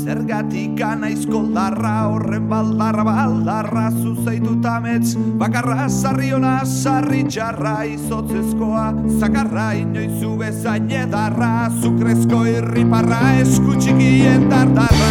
Zergatik anaizko darra horren baldarra baldarra zuzaitu tamets Bakarra sarri ona sarri txarra izotzezkoa Zakarra inoizu bezain edarra Zukrezko irriparra eskutxikien dardarra